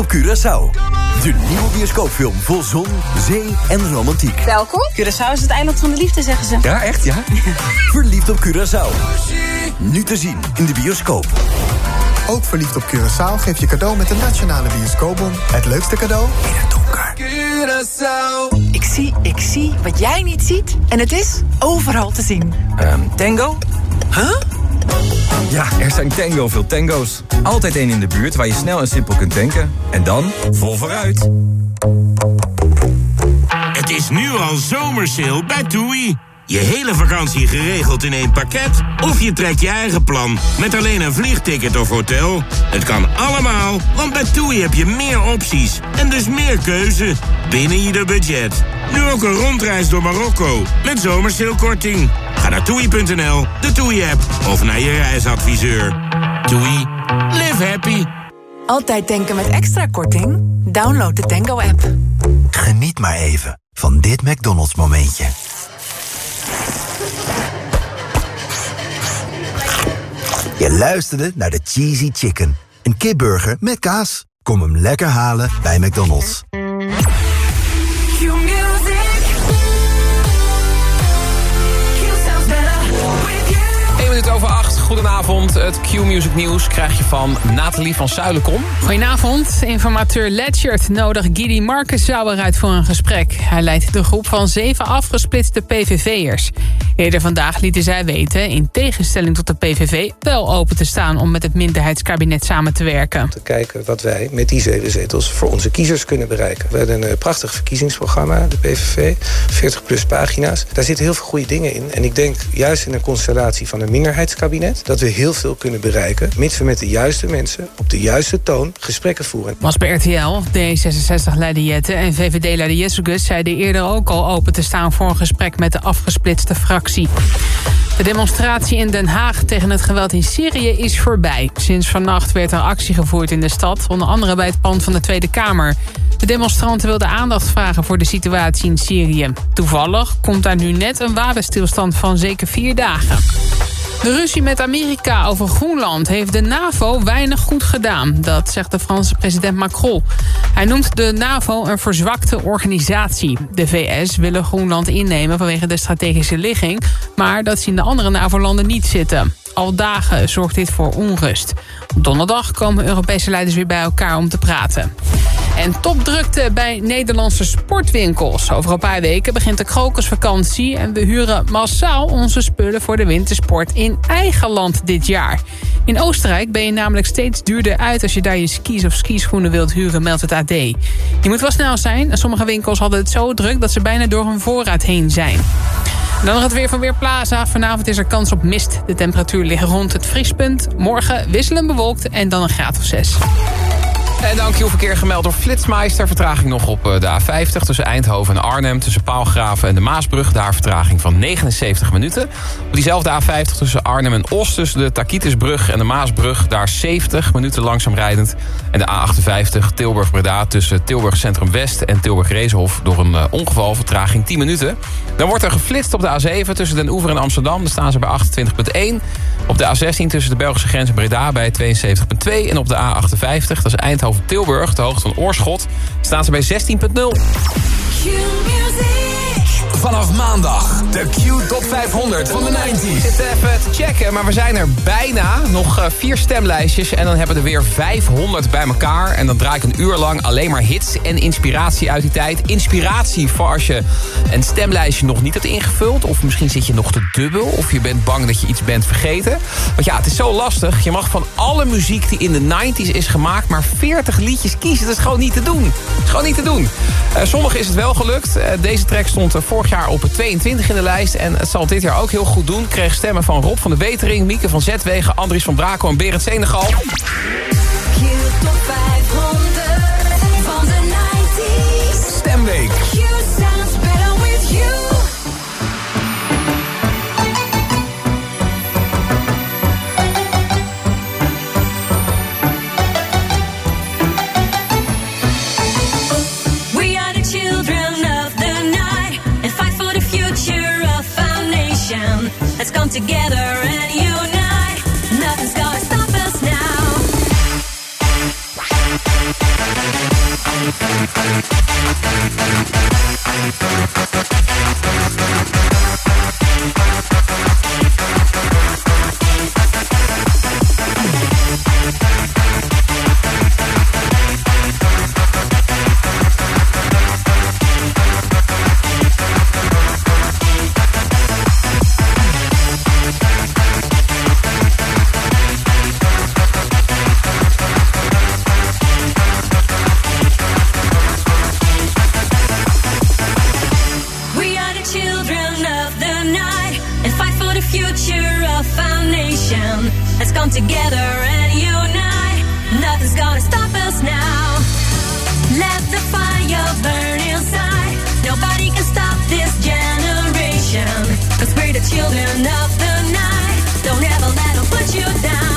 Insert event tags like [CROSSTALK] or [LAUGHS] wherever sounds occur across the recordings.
op Curaçao. De nieuwe bioscoopfilm vol zon, zee en romantiek. Welkom. Curaçao is het eiland van de liefde, zeggen ze. Ja, echt ja? [LAUGHS] Verliefd op Curaçao. Nu te zien in de bioscoop. Ook verliefd op Curaçao geef je cadeau met de Nationale Bioscoopbon. Het leukste cadeau in het donker. Curaçao. Ik zie, ik zie wat jij niet ziet. En het is overal te zien. Um, tango? Huh? Ja, er zijn tango veel tango's. Altijd één in de buurt waar je snel en simpel kunt tanken. En dan vol vooruit. Het is nu al zomersale bij TUI. Je hele vakantie geregeld in één pakket? Of je trekt je eigen plan met alleen een vliegticket of hotel? Het kan allemaal, want bij TUI heb je meer opties en dus meer keuze binnen ieder budget. Nu ook een rondreis door Marokko met zomerseelkorting. Ga naar toei.nl, de TUI-app of naar je reisadviseur. TUI, live happy. Altijd denken met extra korting? Download de Tango-app. Geniet maar even van dit McDonald's momentje. Je luisterde naar de Cheesy Chicken. Een kipburger met kaas. Kom hem lekker halen bij McDonald's. Goedenavond. Het Q-Music Nieuws krijg je van Nathalie van Zuilenkom. Goedenavond. Informateur Ledgert nodigt Gidi Markensauer uit voor een gesprek. Hij leidt de groep van zeven afgesplitste PVV'ers. Eerder vandaag lieten zij weten, in tegenstelling tot de PVV... wel open te staan om met het minderheidskabinet samen te werken. Te kijken wat wij met die zeven zetels voor onze kiezers kunnen bereiken. We hebben een prachtig verkiezingsprogramma, de PVV. 40 plus pagina's. Daar zitten heel veel goede dingen in. En ik denk juist in een constellatie van een minderheidskabinet... dat we heel veel kunnen bereiken... mits we met de juiste mensen op de juiste toon gesprekken voeren. Was bij RTL, D66-leider Jette en VVD-leider Jessegus... zeiden eerder ook al open te staan voor een gesprek met de afgesplitste fractie. De demonstratie in Den Haag tegen het geweld in Syrië is voorbij. Sinds vannacht werd er actie gevoerd in de stad, onder andere bij het pand van de Tweede Kamer. De demonstranten wilden aandacht vragen voor de situatie in Syrië. Toevallig komt daar nu net een wapenstilstand van zeker vier dagen. De ruzie met Amerika over Groenland heeft de NAVO weinig goed gedaan. Dat zegt de Franse president Macron. Hij noemt de NAVO een verzwakte organisatie. De VS willen Groenland innemen vanwege de strategische ligging... maar dat zien de andere NAVO-landen niet zitten. Al dagen zorgt dit voor onrust. Op donderdag komen Europese leiders weer bij elkaar om te praten. En topdrukte bij Nederlandse sportwinkels. Over een paar weken begint de krokusvakantie... en we huren massaal onze spullen voor de wintersport in eigen land dit jaar. In Oostenrijk ben je namelijk steeds duurder uit... als je daar je skis of skischoenen wilt huren, meldt het AD. Je moet wel snel zijn. Sommige winkels hadden het zo druk... dat ze bijna door hun voorraad heen zijn. Dan nog het weer van Weerplaza. Vanavond is er kans op mist. De temperatuur ligt rond het vriespunt. Morgen wisselen bewolkt en dan een graad of 6. En dank je verkeer gemeld door Flitsmeister. Vertraging nog op eh, de A50 tussen Eindhoven en Arnhem. Tussen Paalgraven en de Maasbrug. Daar vertraging van 79 minuten. Op diezelfde A50 tussen Arnhem en Oost. Tussen de Takitisbrug en de Maasbrug. Daar 70 minuten langzaam rijdend. En de A58 Tilburg-Breda tussen Tilburg Centrum West en Tilburg-Rezenhof. Door een uh, ongeval vertraging 10 minuten. Dan wordt er geflitst op de A7 tussen Den Oever en Amsterdam. Daar staan ze bij 28,1. Op de A16 tussen de Belgische grens en Breda bij 72,2. En op de A58, dat is Eindhoven-Tilburg, de hoogte van Oorschot, staan ze bij 16,0. Vanaf maandag de Q Top 500 van de 90s. Zit even te checken, maar we zijn er bijna. Nog uh, vier stemlijstjes en dan hebben we er weer 500 bij elkaar. En dan draai ik een uur lang alleen maar hits en inspiratie uit die tijd. Inspiratie voor als je een stemlijstje nog niet hebt ingevuld. Of misschien zit je nog te dubbel. Of je bent bang dat je iets bent vergeten. Want ja, het is zo lastig. Je mag van alle muziek die in de 90s is gemaakt... maar 40 liedjes kiezen. Dat is gewoon niet te doen. Dat is gewoon niet te doen. Uh, sommige is het wel gelukt. Uh, deze track stond vorig jaar op 22 in de lijst. En het zal dit jaar ook heel goed doen. Kreeg stemmen van Rob van de Wetering, Mieke van Zetwegen... Andries van Brakel en Berend Senegal. come together and unite. Nothing's gonna stop us now. for the future of our nation. Let's come together and unite. Nothing's gonna stop us now. Let the fire burn inside. Nobody can stop this generation. Cause we're the children of the night. Don't ever let them put you down.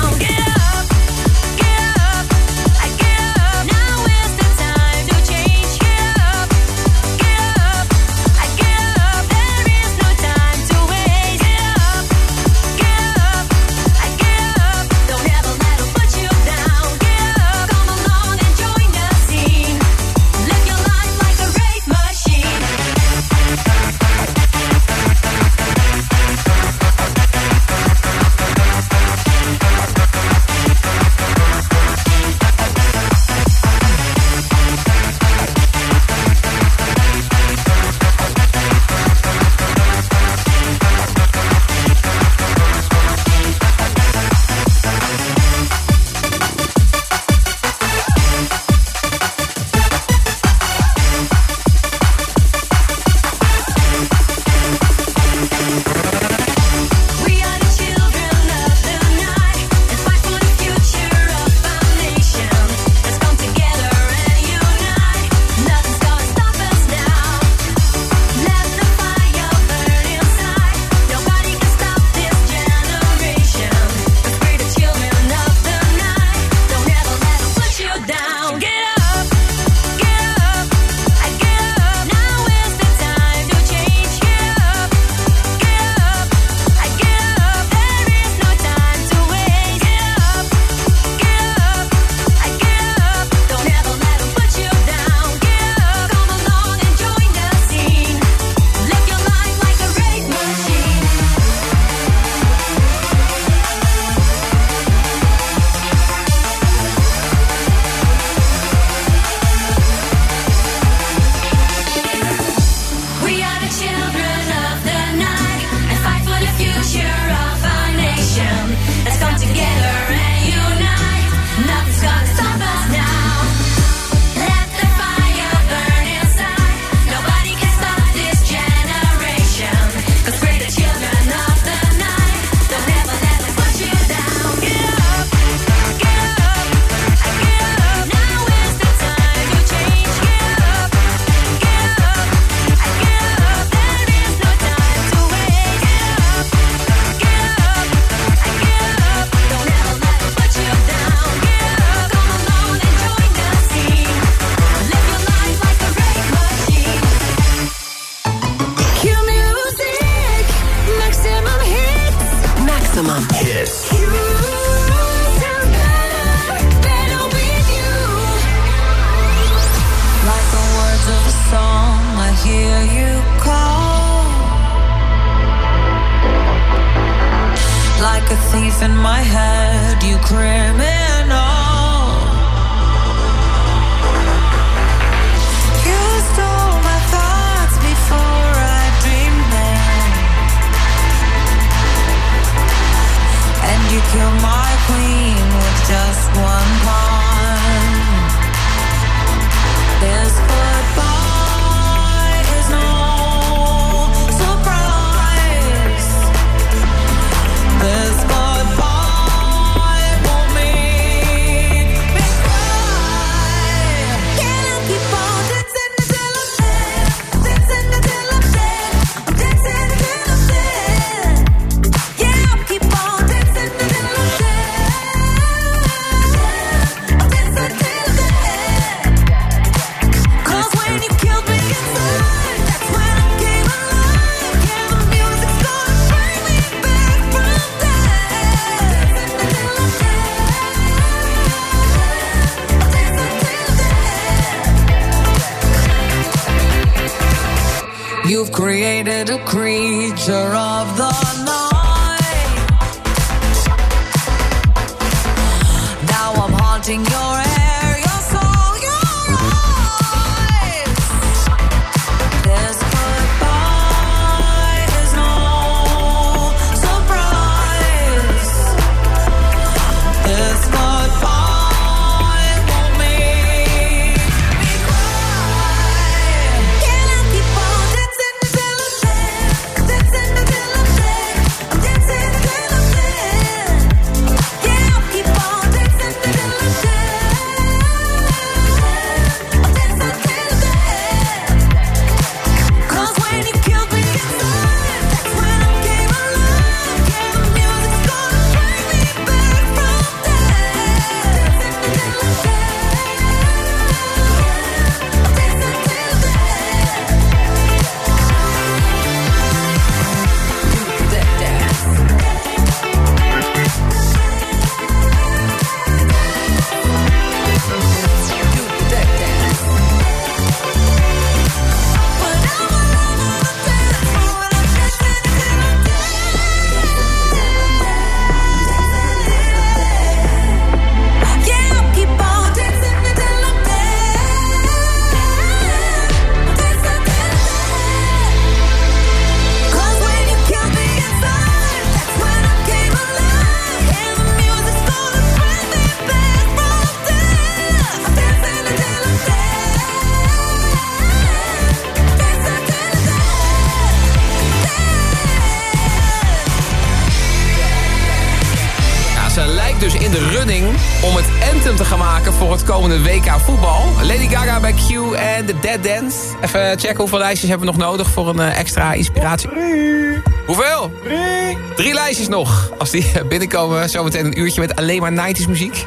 Dead Dance. Even checken hoeveel lijstjes hebben we nog nodig voor een eh, extra inspiratie. Drie. Hoeveel? Drie. Drie lijstjes nog. Als die eh, binnenkomen, zometeen een uurtje met alleen maar 90s muziek.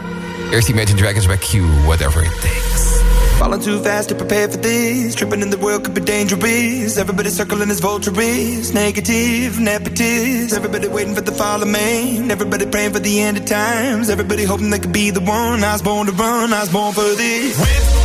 Eerst Imagine Dragons bij Q, Whatever It Takes. Falling too fast to prepare for this. Tripping in the world could be dangerous. Everybody circling is vultures. Negative, nepotist. Everybody waiting for the fall of man. Everybody praying for the end of times. Everybody hoping they could be the one. I was born to run. I was born for this.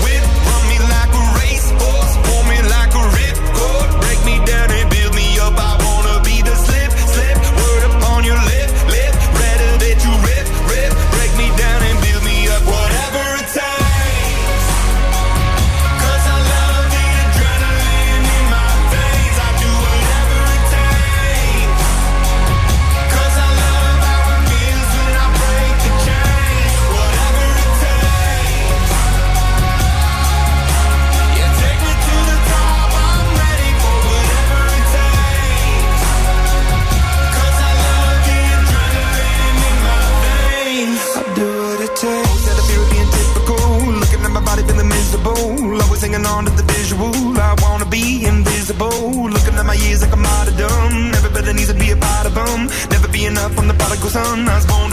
cause I'm not born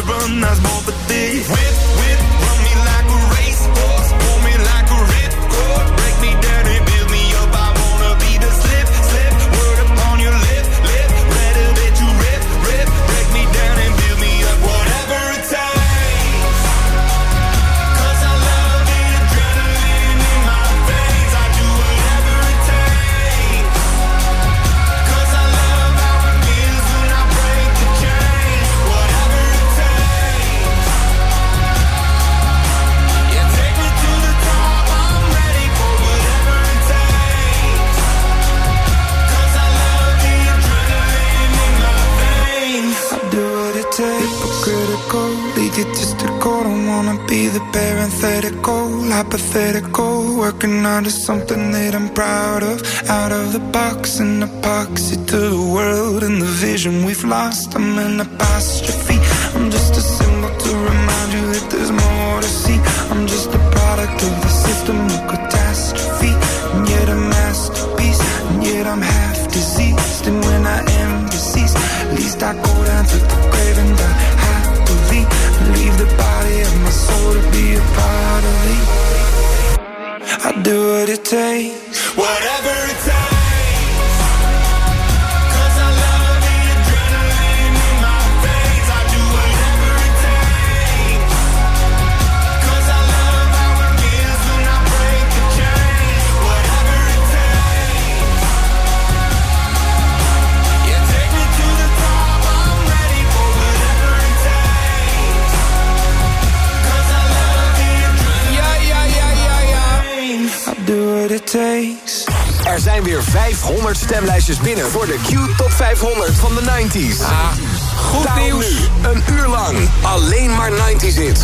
working on to something that I'm proud of. Out of the box and epoxy to the world and the vision we've lost. I'm an apostrophe. Zijn weer 500 stemlijstjes binnen voor de Q Top 500 van de 90s. Ah, goed nieuws. nu, een uur lang, alleen maar 90s hits.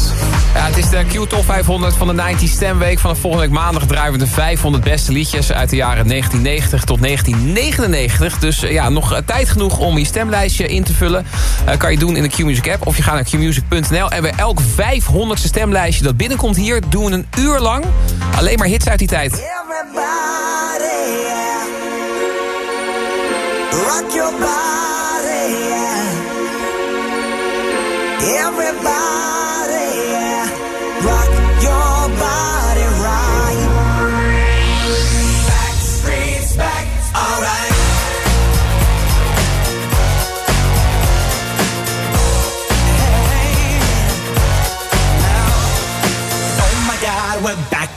Ja, het is de Q Top 500 van de 90 Stemweek. Vanaf volgende week maandag draaien we de 500 beste liedjes... uit de jaren 1990 tot 1999. Dus eh, ja, nog eh, tijd genoeg om je stemlijstje in te vullen. Eh, kan je doen in de Q-Music app of je gaat naar qmusic.nl. En bij elk 500ste stemlijstje dat binnenkomt hier... doen we een uur lang alleen maar hits uit die tijd.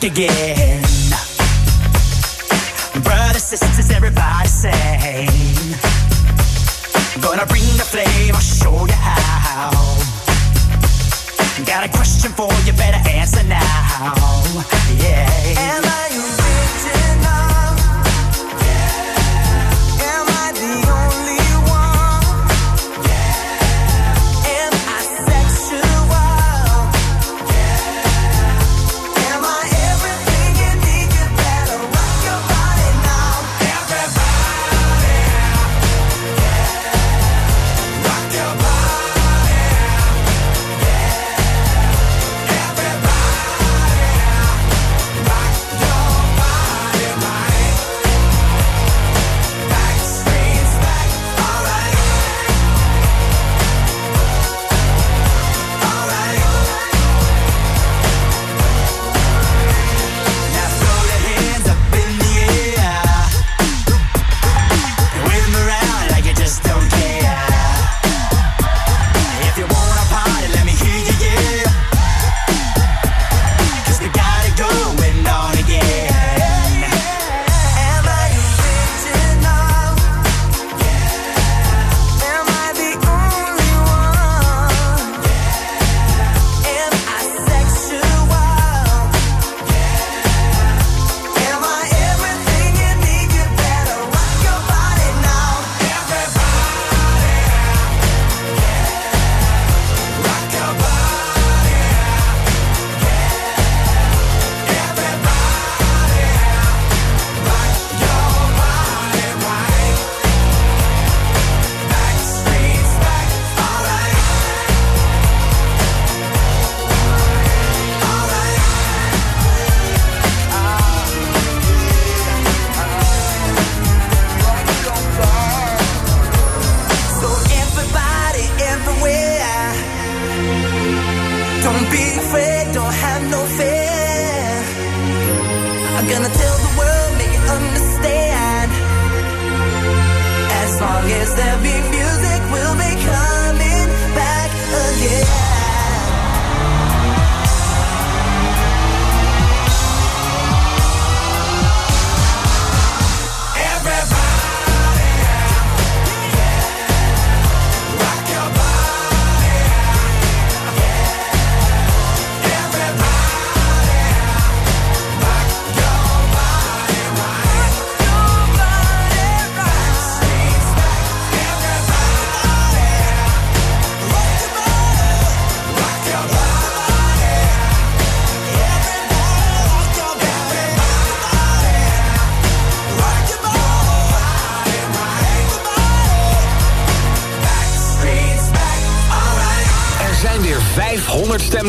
Again. Brothers, sisters, everybody sing. Gonna bring the flame, I'll show you how. Got a question for you, better answer now. Yeah. Am I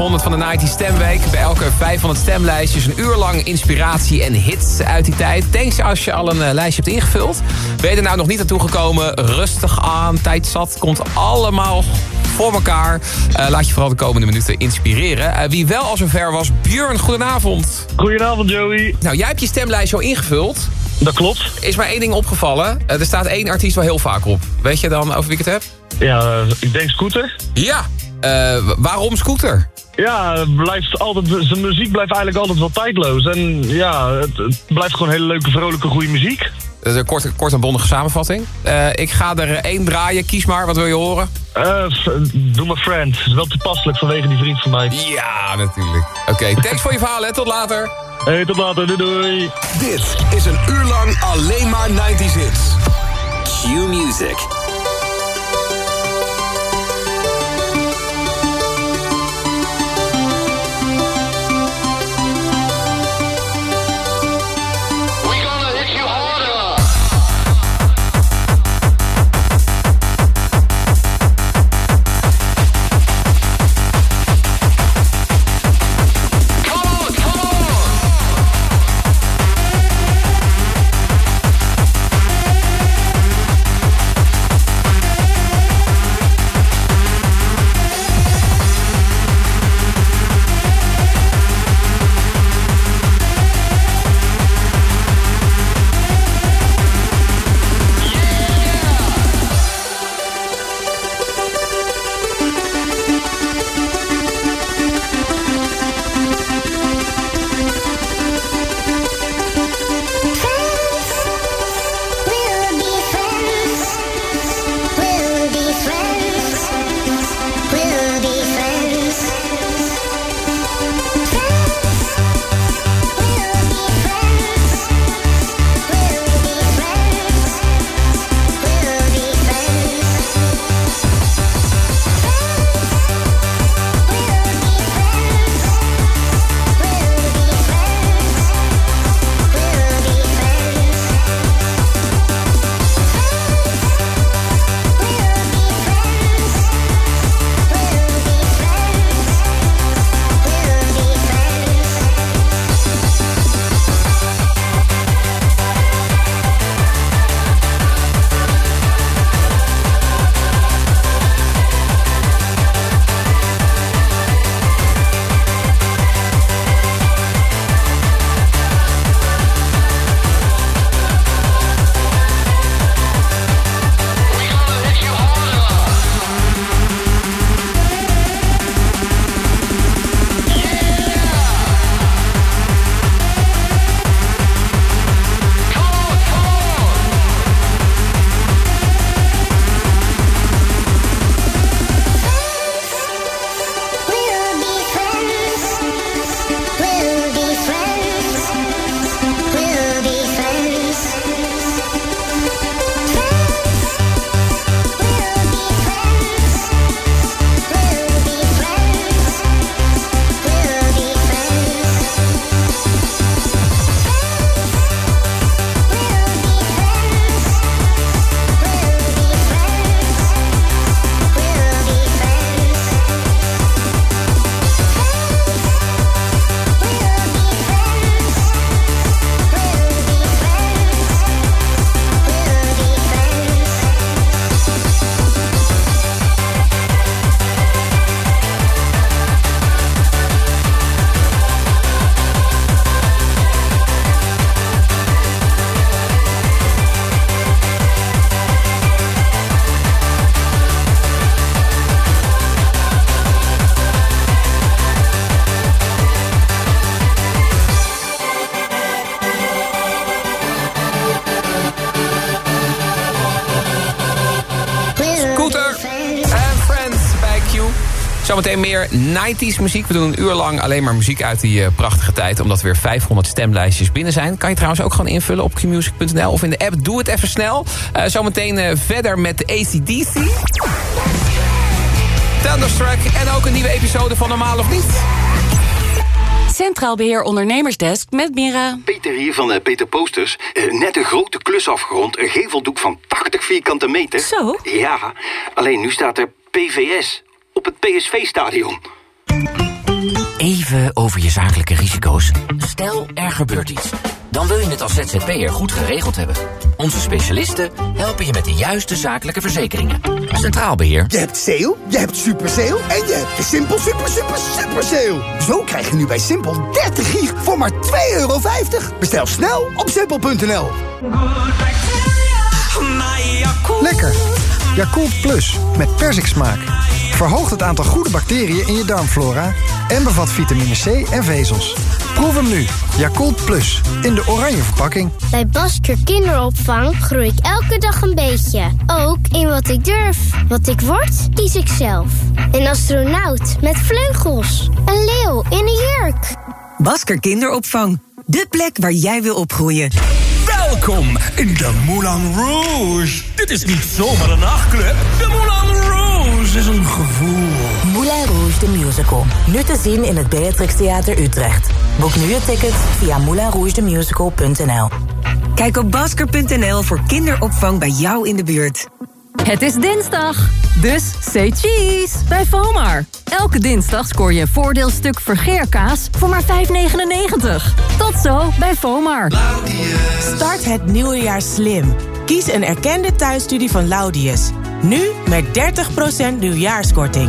500 van de 90 Stemweek. Bij elke 500 stemlijstjes een uur lang inspiratie en hits uit die tijd. Thanks als je al een eh, lijstje hebt ingevuld. Ben je er nou nog niet naartoe gekomen? Rustig aan, tijd zat, komt allemaal voor elkaar. Eh, laat je vooral de komende minuten inspireren. Eh, wie wel al zover was, Björn, goedenavond. Goedenavond, Joey. Nou, jij hebt je stemlijstje al ingevuld. Dat klopt. Is maar één ding opgevallen. Er staat één artiest wel heel vaak op. Weet je dan over wie ik het heb? Ja, ik denk Scooter. Ja. Waarom Scooter? Ja, blijft altijd, zijn muziek blijft eigenlijk altijd wel tijdloos. En ja, het, het blijft gewoon hele leuke, vrolijke, goede muziek. Dat is een korte, korte en bondige samenvatting. Eh, ik ga er één draaien. Kies maar, wat wil je horen? Eh, f- doe maar friend. is wel toepasselijk vanwege die vriend van mij. Ja, natuurlijk. Oké, [LAUGHS] thanks voor je verhaal, hè. Tot later. Hey, tot later. Doei, doei. Dit is een uur lang alleen maar 90s hits. Q Music. Meer 90s muziek. We doen een uur lang alleen maar muziek uit die eh, prachtige tijd. Omdat er weer 500 stemlijstjes binnen zijn. Kan je trouwens ook gewoon invullen op qmusic.nl of in de app. Doe het even snel. Eh, zometeen eh, verder met de ACDC. Thunderstruck en ook een nieuwe episode van Normaal of Niet. Centraal Beheer Ondernemersdesk met Mira. Peter hier van Peter Posters. Net een grote klus afgerond. Een geveldoek van 80 vierkante meter. Zo? Ja, alleen nu staat er PVS op het PSV-stadion. Even over je zakelijke risico's. Stel, er gebeurt iets. Dan wil je het als ZZP'er goed geregeld hebben. Onze specialisten helpen je met de juiste zakelijke verzekeringen. Centraal Beheer. Je hebt sale, je hebt super sale en je hebt de Simpel super super super sale. Zo krijg je nu bij Simpel 30 gig voor maar 2,50 euro. Bestel snel op simpel.nl. Lekker. Yakult Plus met persiksmaak. Verhoogt het aantal goede bacteriën in je darmflora en bevat vitamine C en vezels. Proef hem nu. Yakult Plus in de oranje verpakking. Bij Basker Kinderopvang groei ik elke dag een beetje. Ook in wat ik durf. Wat ik word, kies ik zelf. Een astronaut met vleugels. Een leeuw in een jurk. Basker Kinderopvang. De plek waar jij wil opgroeien. Welkom in de Moulin Rouge. Dit is niet zomaar een nachtclub. De Moulin Rouge is een gevoel. Moulin Rouge the Musical. Nu te zien in het Beatrix Theater Utrecht. Boek nu je ticket via moulinrougethemusical.nl Kijk op basker.nl voor kinderopvang bij jou in de buurt. Het is dinsdag, dus say cheese bij FOMAR. Elke dinsdag scoor je een voordeelstuk vergeerkaas voor maar 5,99. Tot zo bij FOMAR. Start het nieuwe jaar slim. Kies een erkende thuisstudie van Laudius. Nu met 30% nieuwjaarskorting.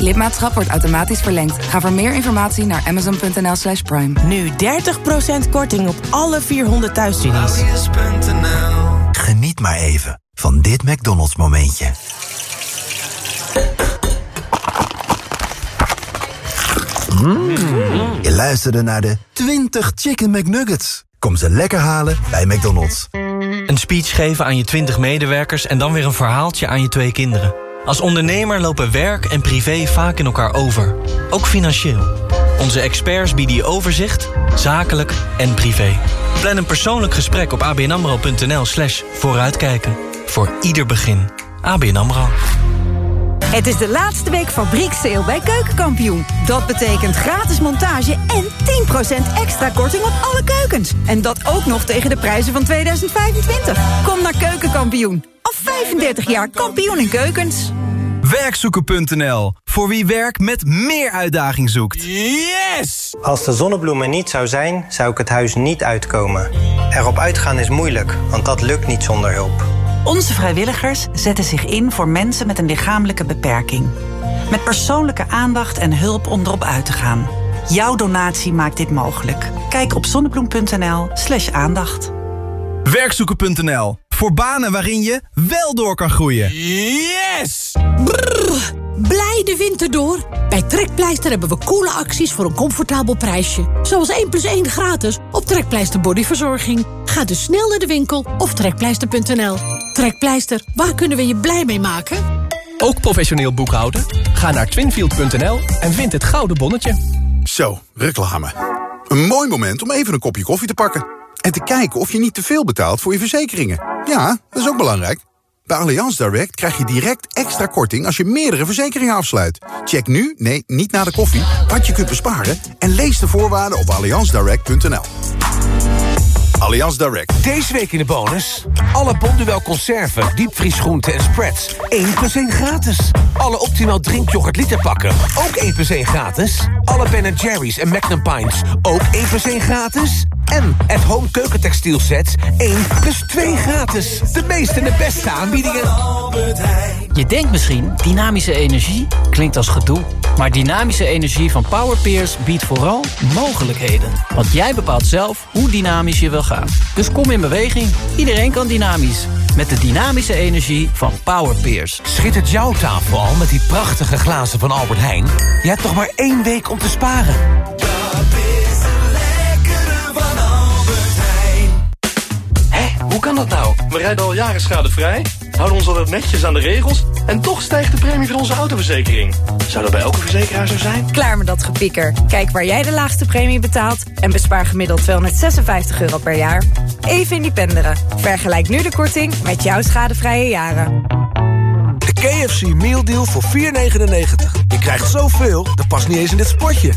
Lidmaatschap wordt automatisch verlengd. Ga voor meer informatie naar amazon.nl slash prime. Nu 30% korting op alle 400 thuisstudies. Geniet maar even van dit McDonald's momentje. Je luisterde naar de 20 Chicken McNuggets. Kom ze lekker halen bij McDonald's. Een speech geven aan je 20 medewerkers en dan weer een verhaaltje aan je twee kinderen. Als ondernemer lopen werk en privé vaak in elkaar over. Ook financieel. Onze experts bieden je overzicht, zakelijk en privé. Plan een persoonlijk gesprek op abnamro.nl slash vooruitkijken. Voor ieder begin. ABN AMRO. Het is de laatste week fabriekssale bij Keukenkampioen. Dat betekent gratis montage en 10% extra korting op alle keukens. En dat ook nog tegen de prijzen van 2025. Kom naar Keukenkampioen. Al 35 jaar kampioen in keukens. Werkzoeken.nl. Voor wie werk met meer uitdaging zoekt. Yes! Als de zonnebloem er niet zou zijn, zou ik het huis niet uitkomen. Erop uitgaan is moeilijk, want dat lukt niet zonder hulp. Onze vrijwilligers zetten zich in voor mensen met een lichamelijke beperking. Met persoonlijke aandacht en hulp om erop uit te gaan. Jouw donatie maakt dit mogelijk. Kijk op zonnebloem.nl slash aandacht. Werkzoeken.nl. Voor banen waarin je wel door kan groeien. Yes! Blij de winter door. Bij Trekpleister hebben we coole acties voor een comfortabel prijsje. Zoals 1 plus 1 gratis op Trekpleister Bodyverzorging. Ga dus snel naar de winkel of trekpleister.nl. Trekpleister, waar kunnen we je blij mee maken? Ook professioneel boekhouden? Ga naar twinfield.nl en vind het gouden bonnetje. Zo, reclame. Een mooi moment om even een kopje koffie te pakken. En te kijken of je niet te veel betaalt voor je verzekeringen. Ja, dat is ook belangrijk. Bij Allianz Direct krijg je direct extra korting als je meerdere verzekeringen afsluit. Check nu, nee, niet na de koffie, wat je kunt besparen... en lees de voorwaarden op allianzdirect.nl. Allianz Direct. Deze week in de bonus. Alle Bonduel conserven, diepvriesgroenten en spreads. 1 plus 1 gratis. Alle Optimal drinkyoghurt literpakken. Ook 1 plus 1 gratis. Alle Ben Jerry's en Magnum Pints. Ook 1 plus 1 gratis. En at home keukentextiel sets 1 plus 2 gratis. De meeste en de beste aanbiedingen. Je denkt misschien, dynamische energie klinkt als gedoe. Maar dynamische energie van Powerpeers biedt vooral mogelijkheden. Want jij bepaalt zelf hoe dynamisch je wil gaan. Dus kom in beweging. Iedereen kan dynamisch. Met de dynamische energie van Powerpeers. Schittert jouw tafel al met die prachtige glazen van Albert Heijn? Je hebt nog maar één week om te sparen. Hoe kan dat nou? We rijden al jaren schadevrij, houden ons altijd netjes aan de regels... en toch stijgt de premie van onze autoverzekering. Zou dat bij elke verzekeraar zo zijn? Klaar met dat gepieker. Kijk waar jij de laagste premie betaalt... en bespaar gemiddeld 256 euro per jaar. Even independeren. Vergelijk nu de korting met jouw schadevrije jaren. De KFC Meal Deal voor 4,99. Je krijgt zoveel, dat past niet eens in dit spotje.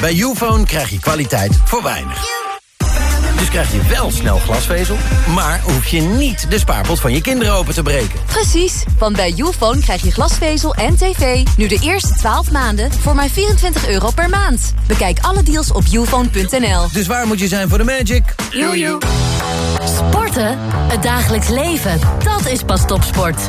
Bij Ufone krijg je kwaliteit voor weinig. Dus krijg je wel snel glasvezel, maar hoef je niet de spaarpot van je kinderen open te breken. Precies, want bij Youphone krijg je glasvezel en tv nu de eerste 12 maanden voor maar 24 euro per maand. Bekijk alle deals op youphone.nl. Dus waar moet je zijn voor de magic? Jojo. Sporten? Het dagelijks leven. Dat is pas topsport.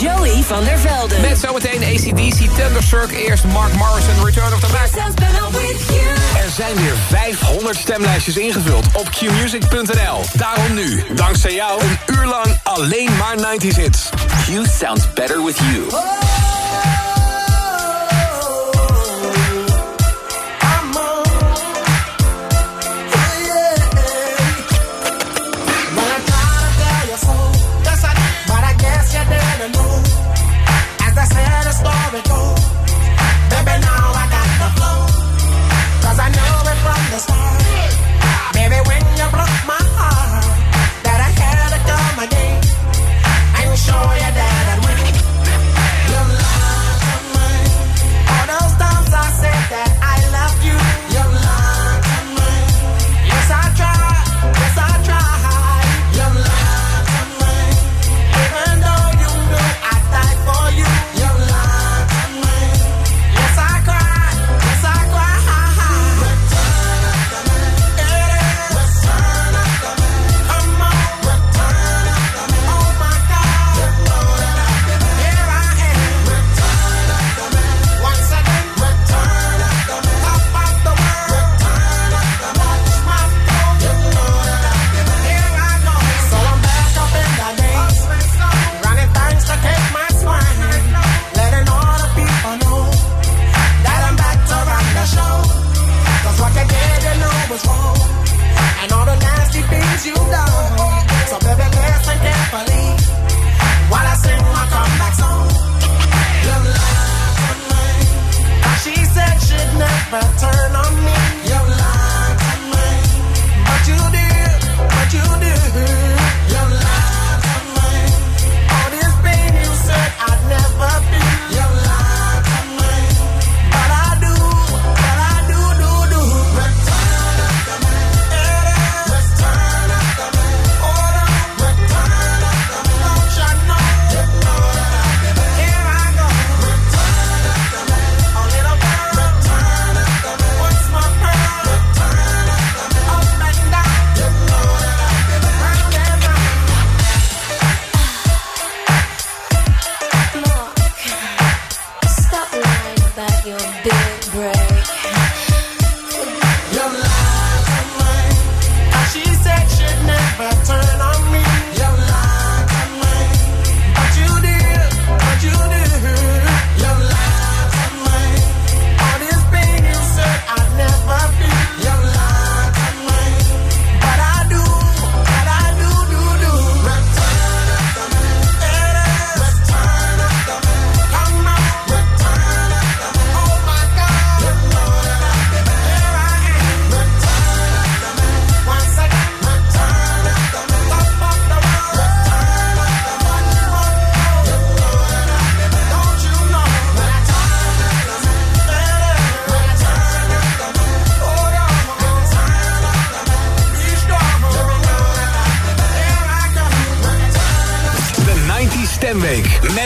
Joey van der Velden. Met zometeen ACDC, Thunderstruck, eerst Mark Morrison, Return of the Mac. Er zijn weer 500 stemlijstjes ingevuld op qmusic.nl. Daarom nu, dankzij jou, een uur lang alleen maar 90s hits. Q sounds better with you. Baby,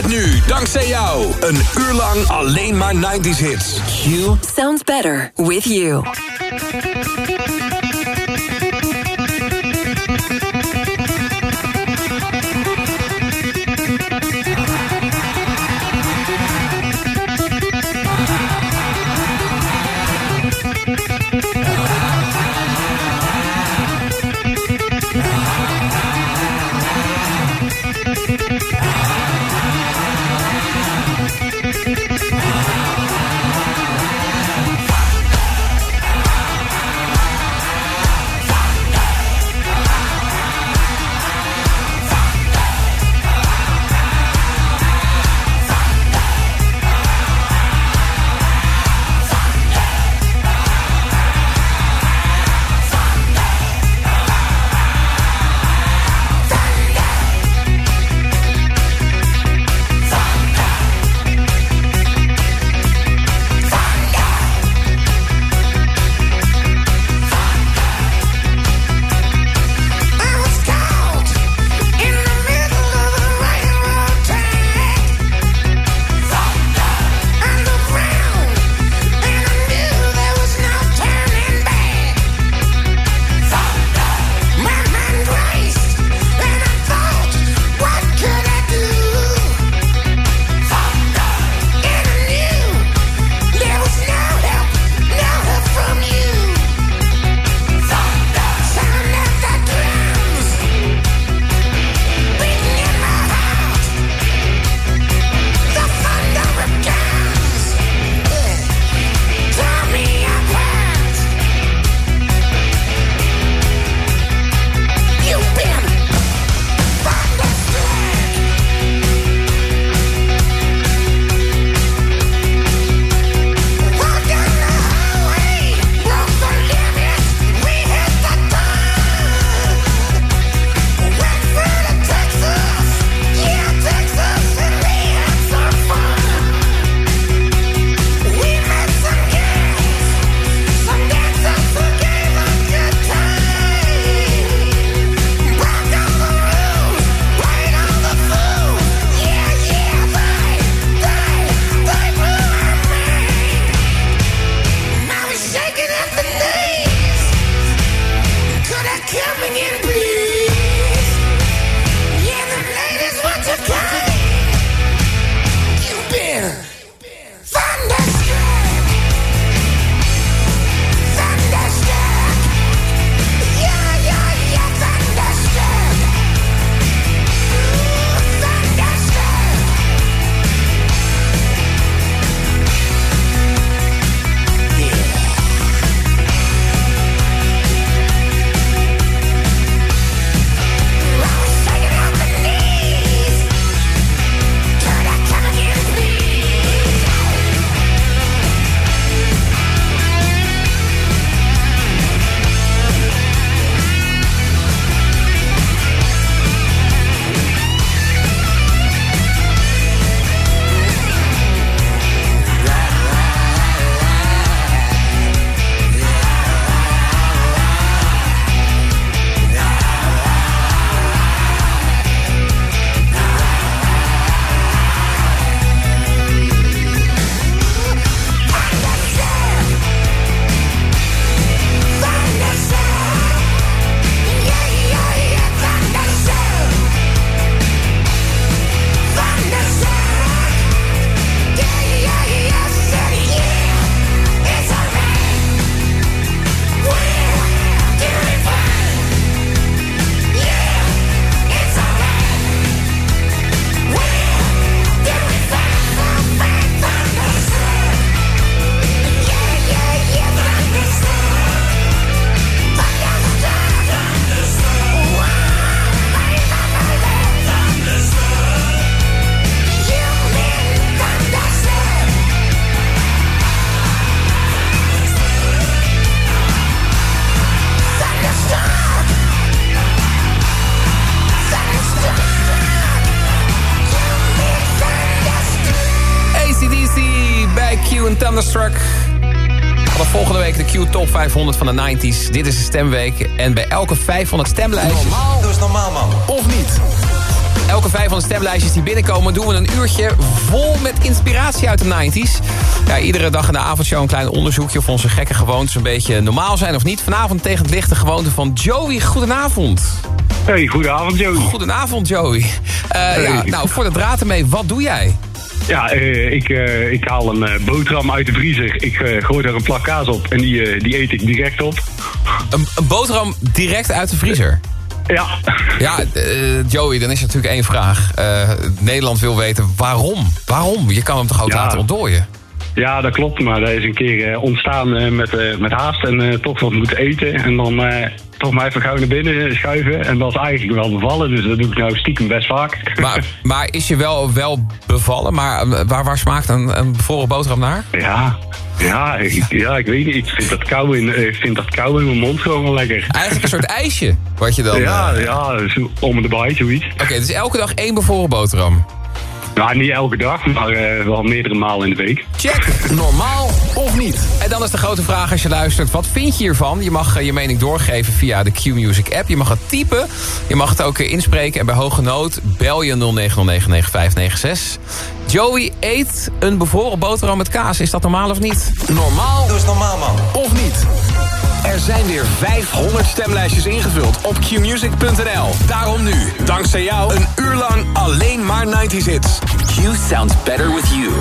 Nu, dankzij jou, een uur lang alleen maar 90s hits. You sounds better with you. 500 van de 90s. Dit is de stemweek. En bij elke 500 stemlijstjes... Normaal? Dat is normaal, man. Of niet? Elke vijf van de stemlijstjes die binnenkomen... doen we een uurtje vol met inspiratie uit de 90s. Ja, iedere dag in de avondshow een klein onderzoekje... of onze gekke gewoontes een beetje normaal zijn of niet. Vanavond tegen het lichte gewoonte van Joey. Goedenavond. Hey, goedenavond Joey. Goedenavond Joey. Eh, ja, nou, voor de draad ermee, wat doe jij? Ja, eh, ik, eh, ik haal een eh, boterham uit de vriezer. Ik gooi er een plak kaas op en die, die eet ik direct op. Een, een boterham direct uit de vriezer? Ja. Ja, Joey, dan is er natuurlijk één vraag. Nederland wil weten waarom. Waarom? Je kan hem toch ook Ja. laten ontdooien? Ja, dat klopt. Maar dat is een keer ontstaan met, met haast en toch wat moeten eten. En dan toch maar even gauw naar binnen schuiven. En dat is eigenlijk wel bevallen, dus dat doe ik nou stiekem best vaak. Maar, maar is je wel, wel bevallen? Maar eh, waar, waar smaakt een, een bevroren boterham naar? Ja, ja, ik, ja, ik weet niet. Ik vind dat kou in, ik vind dat kou in mijn mond gewoon wel lekker. Eigenlijk een soort ijsje, wat je dan... Ja, eh, ja, zo om en erbij, zoiets. Oké, dus elke dag één bevroren boterham. Nou, niet elke dag, maar eh, wel meerdere malen in de week. Check. Normaal of niet? En dan is de grote vraag als je luistert. Wat vind je hiervan? Je mag eh, je mening doorgeven via de Q-Music app. Je mag het typen. Je mag het ook eh, inspreken. En bij hoge nood bel je 09099596. Joey eet een bevroren boterham met kaas. Is dat normaal of niet? Normaal eens normaal, man. of niet? Er zijn weer 500 stemlijstjes ingevuld op qmusic.nl. Daarom nu, dankzij jou, een uur lang alleen maar 90s hits. Q sounds better with you.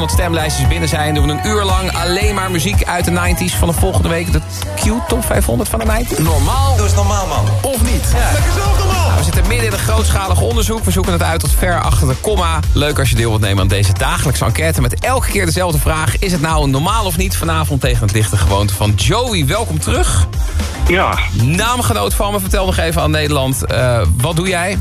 500 stemlijstjes binnen zijn. Doen we een uur lang alleen maar muziek uit de 90s. Van de volgende week de Q Top 500 van de 90s. Normaal Doe eens normaal, man. of niet? Nou, we zitten midden in een grootschalig onderzoek. We zoeken het uit tot ver achter de komma. Leuk als je deel wilt nemen aan deze dagelijkse enquête... met elke keer dezelfde vraag. Is het nou normaal of niet? Vanavond tegen het lichte gewoonte van Joey. Welkom terug. Ja, Naamgenoot van me, vertel nog even aan Nederland. eh, wat doe jij?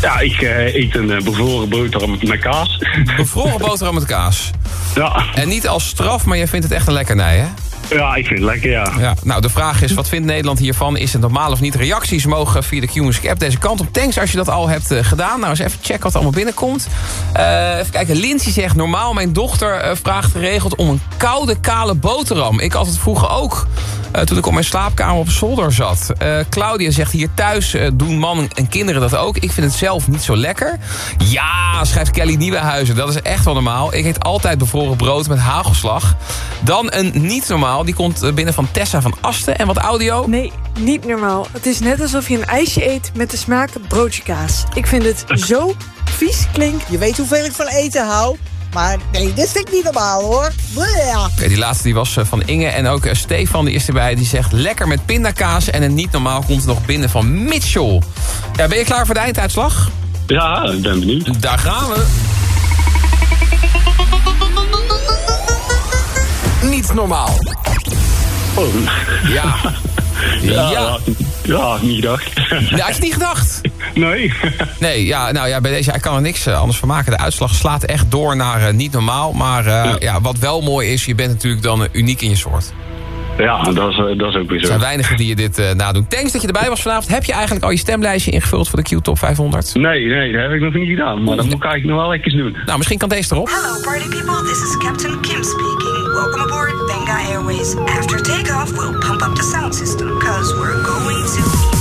Ja, ik eh, eet een uh, bevroren boterham met kaas. [LAUGHS] Bevroren boterham met kaas? Ja. En niet als straf, maar jij vindt het echt een lekkernij, hè? Ja, ik vind het lekker, ja. ja. Nou, de vraag is, wat vindt Nederland hiervan? Is het normaal of niet? Reacties mogen via de Q-Music app deze kant op. Thanks als je dat al hebt uh, gedaan. Nou, eens even checken wat er allemaal binnenkomt. Uh, even kijken, Lindsay zegt... Normaal, mijn dochter uh, vraagt geregeld om een koude, kale boterham. Ik had het vroeger ook, toen ik op mijn slaapkamer op zolder zat. Claudia zegt, hier thuis doen mannen en kinderen dat ook. Ik vind het zelf niet zo lekker. Ja, schrijft Kelly Nieuwenhuizen. Dat is echt wel normaal. Ik eet altijd bevroren brood met hagelslag. Dan een niet normaal die komt binnen van Tessa van Asten. En wat audio? Nee, niet normaal. Het is net alsof je een ijsje eet met de smaak broodje kaas. Ik vind het zo vies klinkt. Je weet hoeveel ik van eten hou. Maar nee, dit vind ik niet normaal hoor. Okay, die laatste die was van Inge. En ook Stefan die is erbij. Die zegt lekker met pindakaas. En een niet normaal komt nog binnen van Mitchell. Ja, ben je klaar voor de einduitslag? Ja, ik ben benieuwd. Daar gaan we. Niet normaal. Oh. Ja. [LAUGHS] Ja, ja. ja niet gedacht. Nee, had je niet gedacht? Nee. [LAUGHS] Nee, ja, nou ja, bij deze, ik kan er niks anders van maken. De uitslag slaat echt door naar uh, niet normaal. Maar uh, ja. ja. wat wel mooi is, je bent natuurlijk dan uniek in je soort. Ja, dat is, dat is ook weer zo. Er zijn weinigen die je dit uh, nadoen. Thanks dat je erbij was vanavond. Heb je eigenlijk al je stemlijstje ingevuld voor de Q-top 500? Nee, nee, dat heb ik nog niet gedaan. Maar dat moet ik eigenlijk nog wel even doen. Nou, misschien kan deze erop. Hello party people, this is Captain Kim speaking. Welcome aboard Benga Airways. After takeoff, we'll pump up the sound system, cause we're going to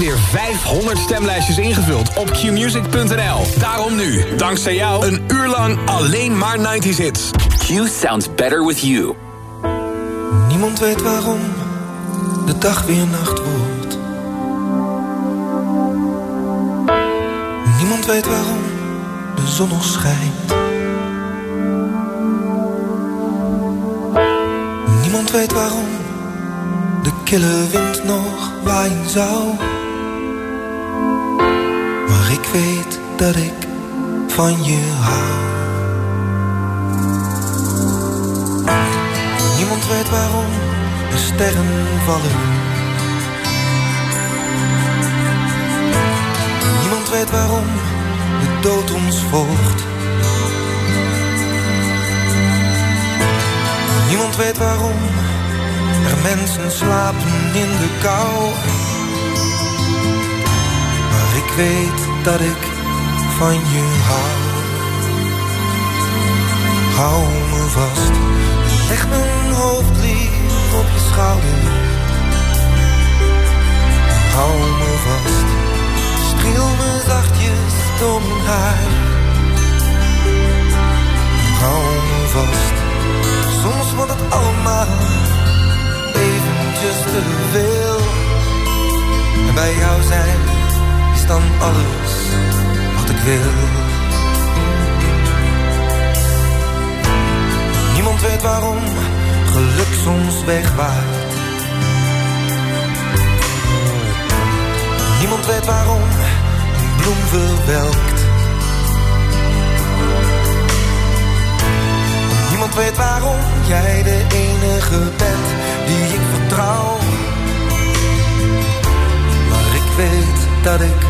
weer 500 stemlijstjes ingevuld op qmusic.nl. Daarom nu, dankzij jou, een uur lang alleen maar 90s hits. Q sounds better with you. Niemand weet waarom de dag weer nacht wordt. Niemand weet waarom de zon nog schijnt. Niemand weet waarom de kille wind nog waaien zou. Ik weet dat ik van je hou. Niemand weet waarom de sterren vallen. Niemand weet waarom de dood ons volgt. Niemand weet waarom er mensen slapen in de kou. Maar ik weet dat ik van je hou. Hou me vast, leg mijn hoofd lief op je schouder. Hou me vast, streel me zachtjes door mijn haar. Hou me vast, soms wordt het allemaal eventjes te veel. En bij jou zijn dan alles wat ik wil. Niemand weet waarom geluk soms wegwaait. Niemand weet waarom een bloem verwelkt. Niemand weet waarom jij de enige bent die ik vertrouw. Maar ik weet dat ik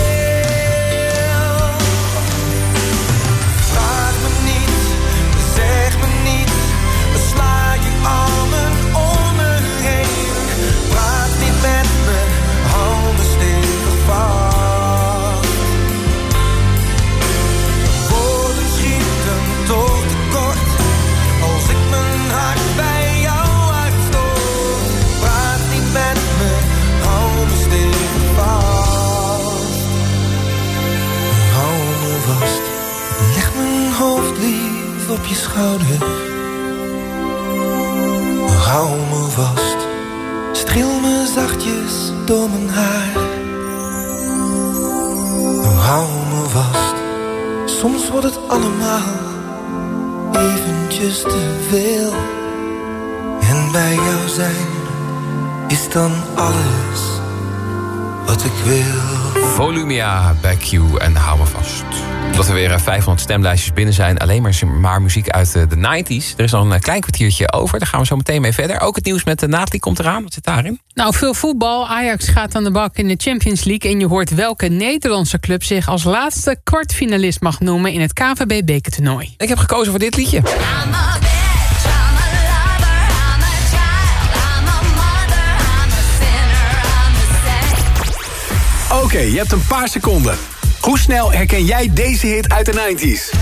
Op je schouder. Hou me vast, streel me zachtjes door mijn haar. Hou me vast, soms wordt het allemaal eventjes te veel. En bij jou zijn is dan alles wat ik wil. Volumia bij Q en hou me vast. Omdat er weer eh, 500 stemlijstjes binnen zijn. Alleen maar, maar muziek uit eh, de 90s. Er is nog een eh, klein kwartiertje over. Daar gaan we zo meteen mee verder. Ook het nieuws met de Nathalie komt eraan. Wat zit daarin? Nou, veel voetbal. Ajax gaat aan de bak in de Champions League. En je hoort welke Nederlandse club zich als laatste kwartfinalist mag noemen... in het KVB bekertoernooi. Ik heb gekozen voor dit liedje. Oké, je hebt een paar seconden. Hoe snel herken jij deze hit uit de 90s?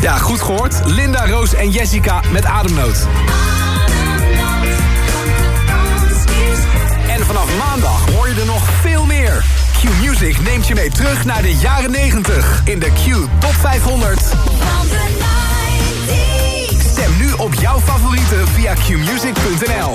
Ja, goed gehoord. Linda, Roos en Jessica met Ademnood. En vanaf maandag hoor je er nog veel meer. Q Music neemt je mee terug naar de jaren 90 in de Q Top 500. Stem nu op jouw favorieten via qmusic.nl.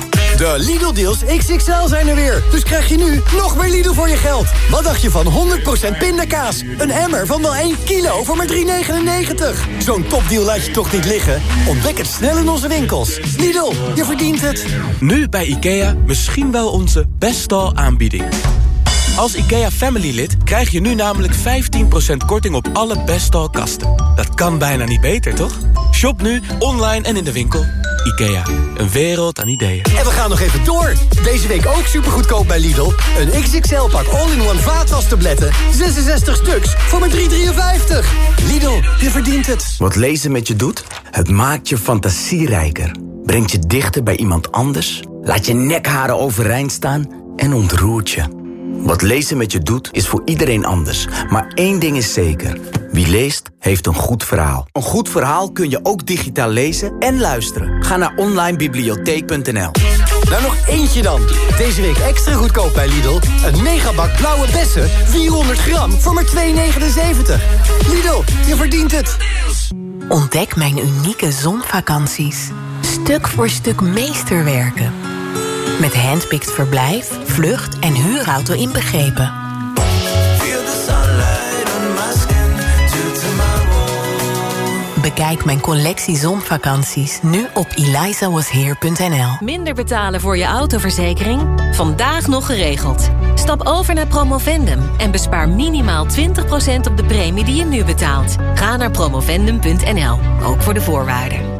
De Lidl-deals XXL zijn er weer. Dus krijg je nu nog meer Lidl voor je geld. Wat dacht je van 100% pindakaas? Een emmer van wel 1 kilo voor maar 3,99. Zo'n topdeal laat je toch niet liggen? Ontdek het snel in onze winkels. Lidl, je verdient het. Nu bij IKEA misschien wel onze best aanbieding. Als IKEA Family lid krijg je nu namelijk 15% korting op alle Bestal kasten. Dat kan bijna niet beter, toch? Shop nu, online en in de winkel. IKEA, een wereld aan ideeën. En we gaan nog even door. Deze week ook supergoedkoop bij Lidl. Een XXL-pak all-in-one vaatwastabletten. 66 stuks voor maar 3,53. Lidl, je verdient het. Wat lezen met je doet? Het maakt je fantasierijker. Brengt je dichter bij iemand anders. Laat je nekharen overeind staan en ontroert je. Wat lezen met je doet, is voor iedereen anders. Maar één ding is zeker. Wie leest, heeft een goed verhaal. Een goed verhaal kun je ook digitaal lezen en luisteren. Ga naar onlinebibliotheek.nl Nou nog eentje dan. Deze week extra goedkoop bij Lidl. Een megabak blauwe bessen, 400 gram voor maar 2,79. Lidl, je verdient het. Ontdek mijn unieke zonvakanties. Stuk voor stuk meesterwerken. Met handpicked verblijf, vlucht en huurauto inbegrepen. Bekijk mijn collectie zonvakanties nu op elizawasheer.nl. Minder betalen voor je autoverzekering? Vandaag nog geregeld. Stap over naar Promovendum en bespaar minimaal 20% op de premie die je nu betaalt. Ga naar promovendum.nl, ook voor de voorwaarden.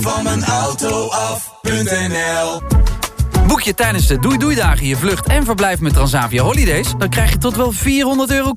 van mijn auto af.nl Boek je tijdens de Doei Doei Dagen je vlucht en verblijf met Transavia Holidays... dan krijg je tot wel 400 euro korting.